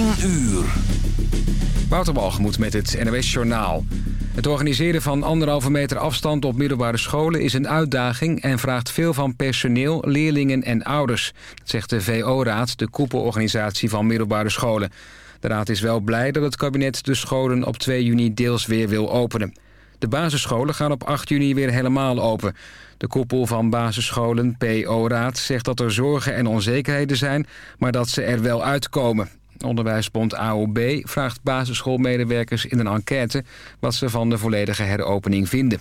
10 uur. Wouterbalgemoed met het NOS Journaal. Het organiseren van anderhalve meter afstand op middelbare scholen is een uitdaging... en vraagt veel van personeel, leerlingen en ouders. Zegt de VO-raad, de koepelorganisatie van middelbare scholen. De raad is wel blij dat het kabinet de scholen op 2 juni deels weer wil openen. De basisscholen gaan op 8 juni weer helemaal open. De koepel van basisscholen, PO-raad, zegt dat er zorgen en onzekerheden zijn... maar dat ze er wel uitkomen. Onderwijsbond AOB vraagt basisschoolmedewerkers in een enquête... wat ze van de volledige heropening vinden.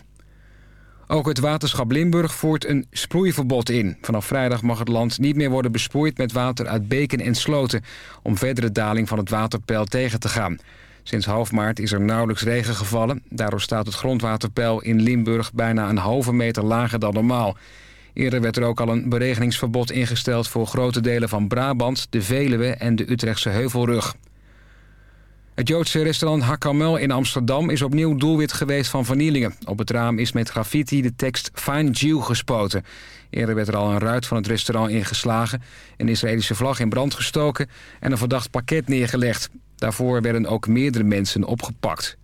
Ook het waterschap Limburg voert een sproeiverbod in. Vanaf vrijdag mag het land niet meer worden besproeid met water uit beken en sloten... om verdere daling van het waterpeil tegen te gaan. Sinds half maart is er nauwelijks regen gevallen. Daardoor staat het grondwaterpeil in Limburg bijna een halve meter lager dan normaal. Eerder werd er ook al een beregeningsverbod ingesteld... voor grote delen van Brabant, de Veluwe en de Utrechtse Heuvelrug. Het Joodse restaurant Hakamel in Amsterdam is opnieuw doelwit geweest van vernielingen. Op het raam is met graffiti de tekst Fine Jew gespoten. Eerder werd er al een ruit van het restaurant ingeslagen... een Israëlische vlag in brand gestoken en een verdacht pakket neergelegd. Daarvoor werden ook meerdere mensen opgepakt.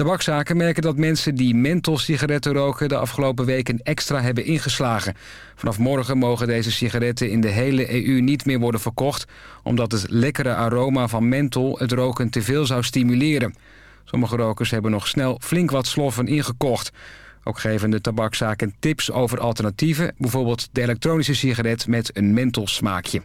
Tabakzaken merken dat mensen die menthol-sigaretten roken... de afgelopen weken extra hebben ingeslagen. Vanaf morgen mogen deze sigaretten in de hele EU niet meer worden verkocht... omdat het lekkere aroma van menthol het roken te veel zou stimuleren. Sommige rokers hebben nog snel flink wat sloffen ingekocht. Ook geven de tabakzaken tips over alternatieven... bijvoorbeeld de elektronische sigaret met een mentholsmaakje.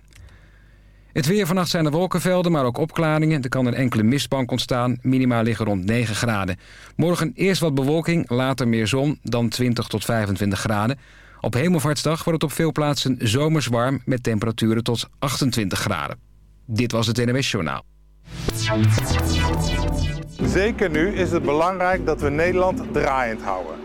Het weer vannacht zijn er wolkenvelden, maar ook opklaringen. Er kan een enkele mistbank ontstaan. Minima liggen rond 9 graden. Morgen eerst wat bewolking, later meer zon, dan 20 tot 25 graden. Op Hemelvaartsdag wordt het op veel plaatsen zomers warm... met temperaturen tot 28 graden. Dit was het NWS Journaal. Zeker nu is het belangrijk dat we Nederland draaiend houden.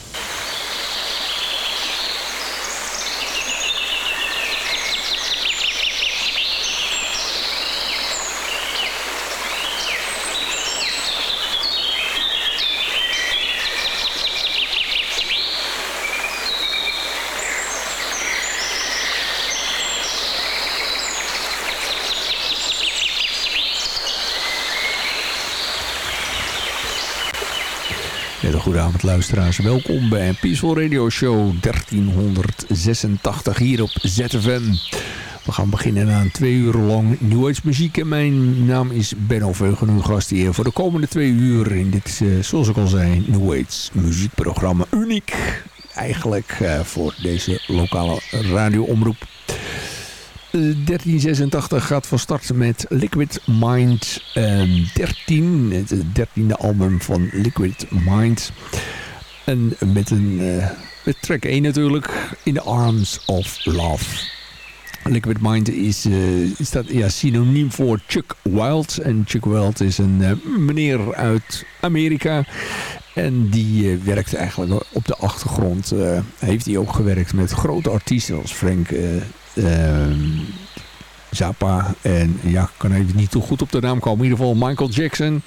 Luisteraars, welkom bij Peaceful Radio Show 1386 hier op ZFM. We gaan beginnen aan twee uur lang New muziek en mijn naam is Benno Veugen, uw gast hier voor de komende twee uur in dit, uh, zoals ik al zei, New muziekprogramma. Uniek eigenlijk uh, voor deze lokale radioomroep. 1386 gaat van start met Liquid Mind 13. Het dertiende album van Liquid Mind. En met, een, uh, met track 1 natuurlijk. In the Arms of Love. Liquid Mind is, is dat, ja, synoniem voor Chuck Wild. En Chuck Wild is een meneer uit Amerika. En die uh, werkt eigenlijk op de achtergrond. heeft hij ook gewerkt met grote artiesten als Frank Zappa. En ja, kan even niet zo goed op de naam komen. In ieder geval Michael Jackson.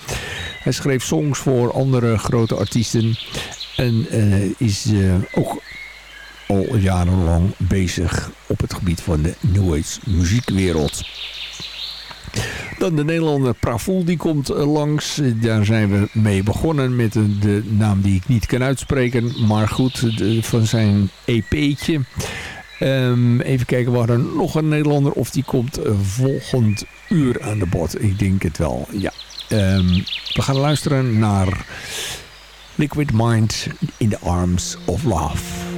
Hij schreef songs voor andere grote artiesten. En uh, is uh, ook al jarenlang bezig op het gebied van de New Age muziekwereld. Dan de Nederlander Pravoel, die komt langs. Daar zijn we mee begonnen met de, de naam die ik niet kan uitspreken. Maar goed, van zijn EP'tje. Um, even kijken, we hadden nog een Nederlander of die komt uh, volgend uur aan de bod. Ik denk het wel, ja. Um, we gaan luisteren naar Liquid Mind in the Arms of Love.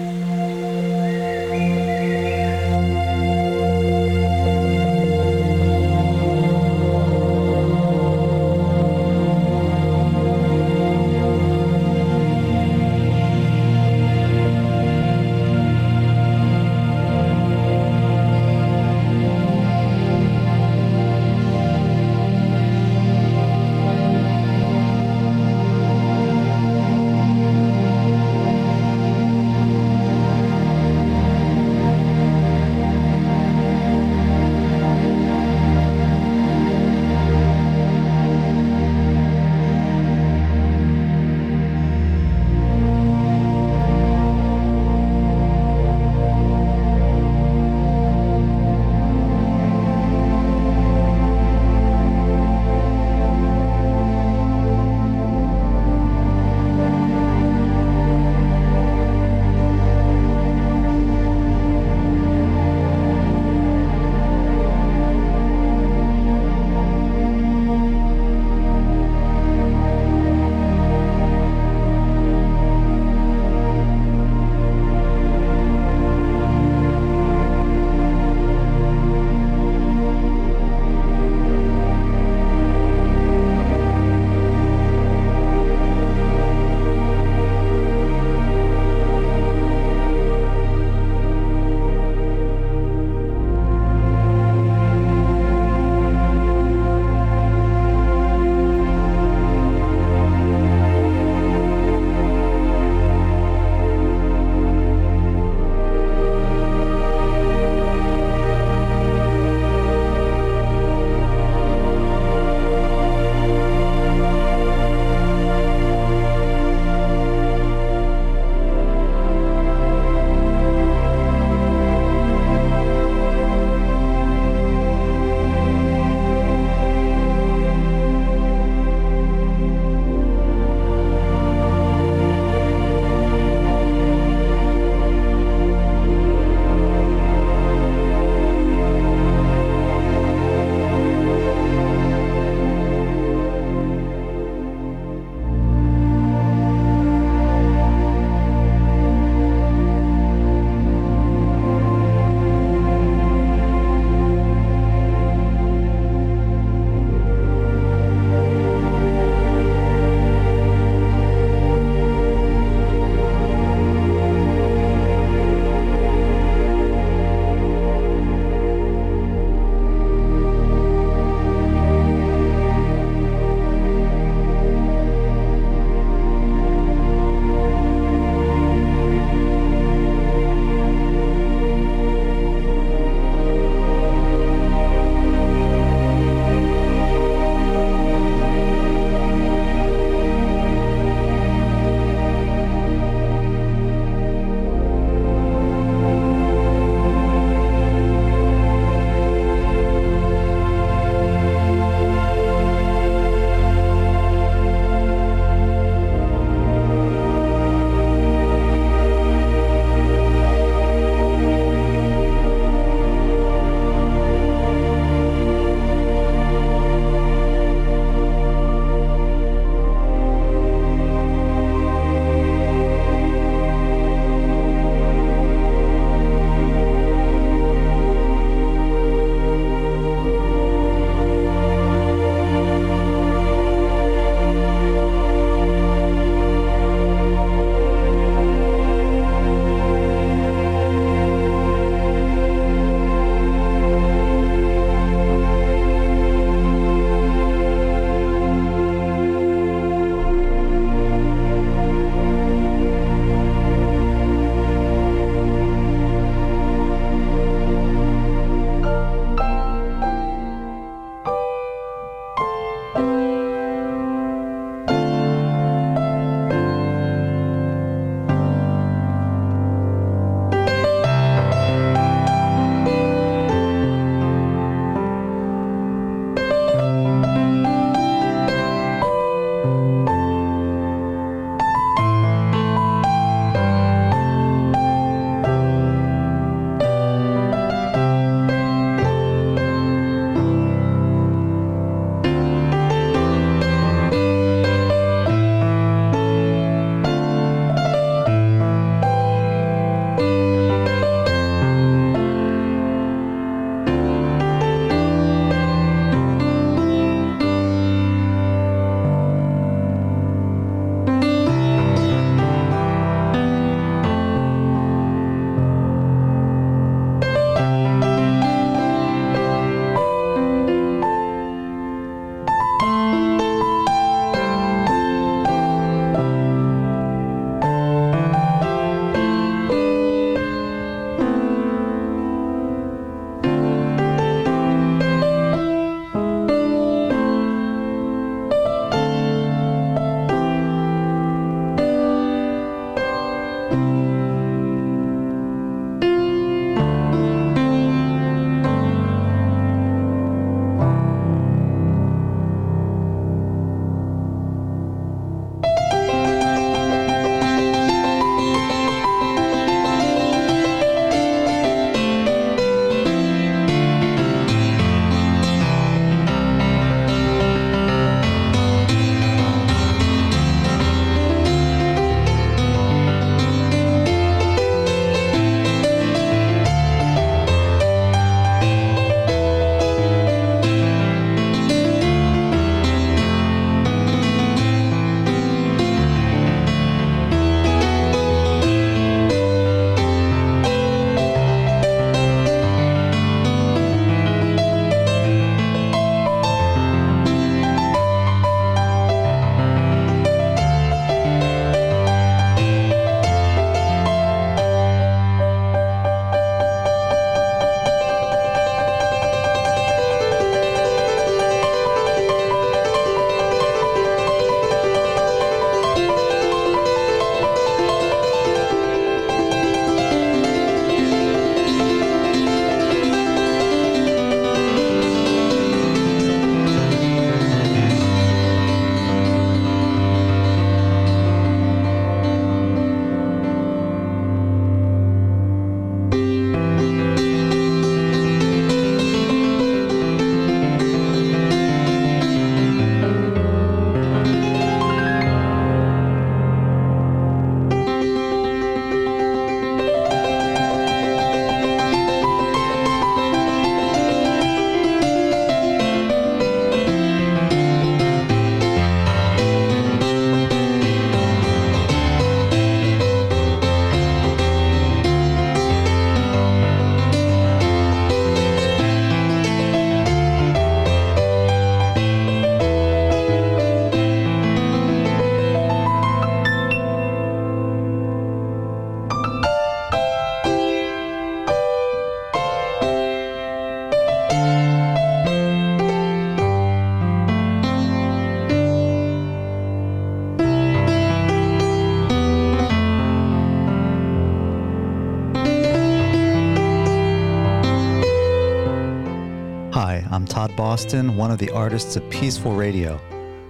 Todd Boston, one of the artists of Peaceful Radio.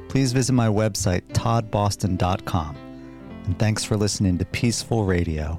Please visit my website, toddboston.com. And thanks for listening to Peaceful Radio.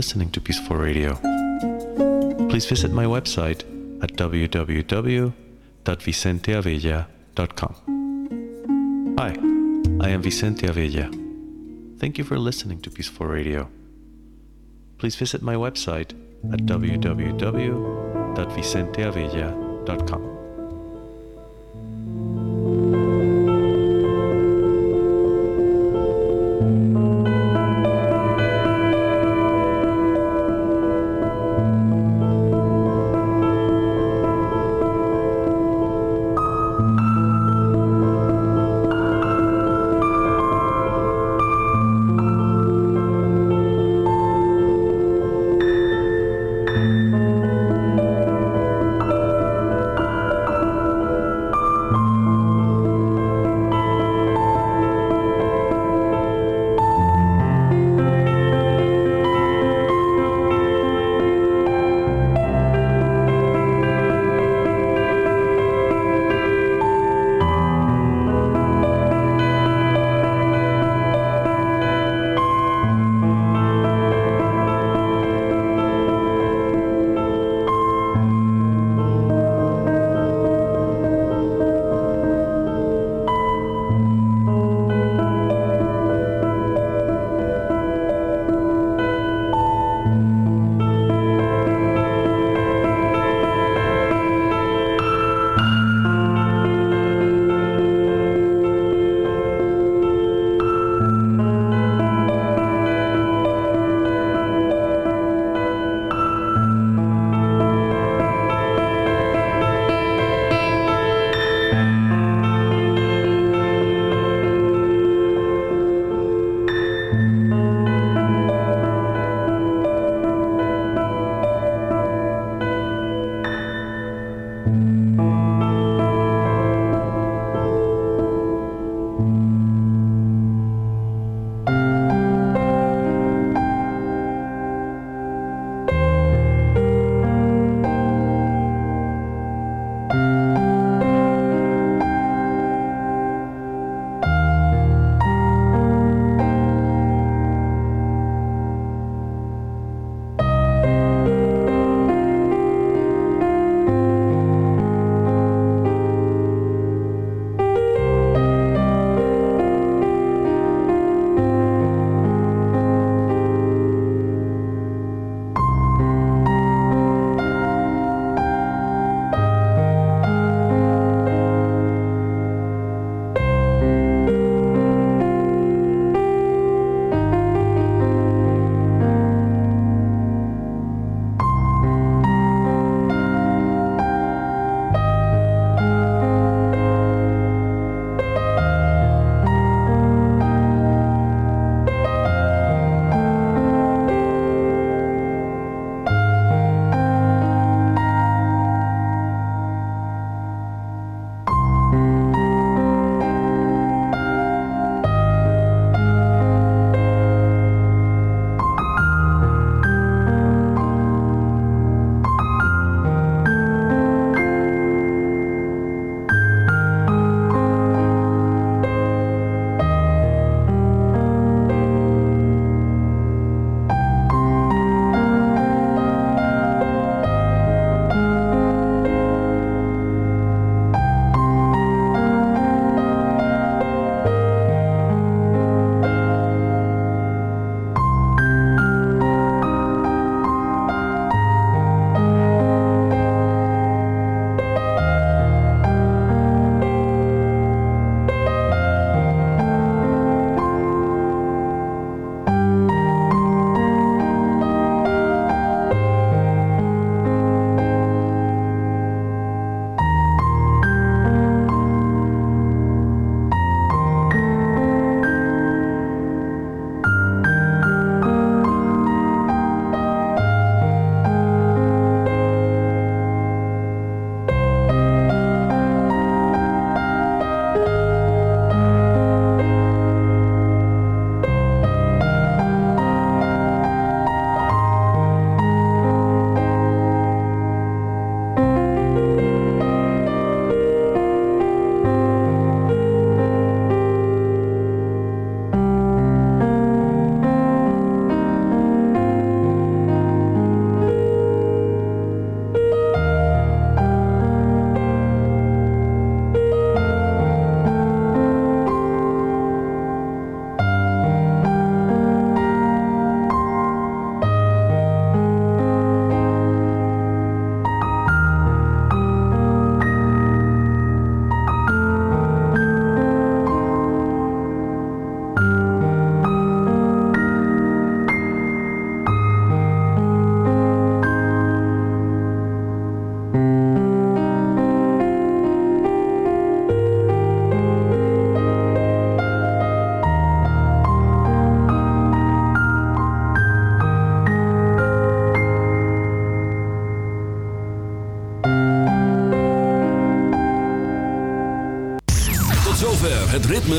listening to Peaceful Radio. Please visit my website at www.vicenteavilla.com. Hi, I am Vicente Avella. Thank you for listening to Peaceful Radio. Please visit my website at www.vicenteavilla.com.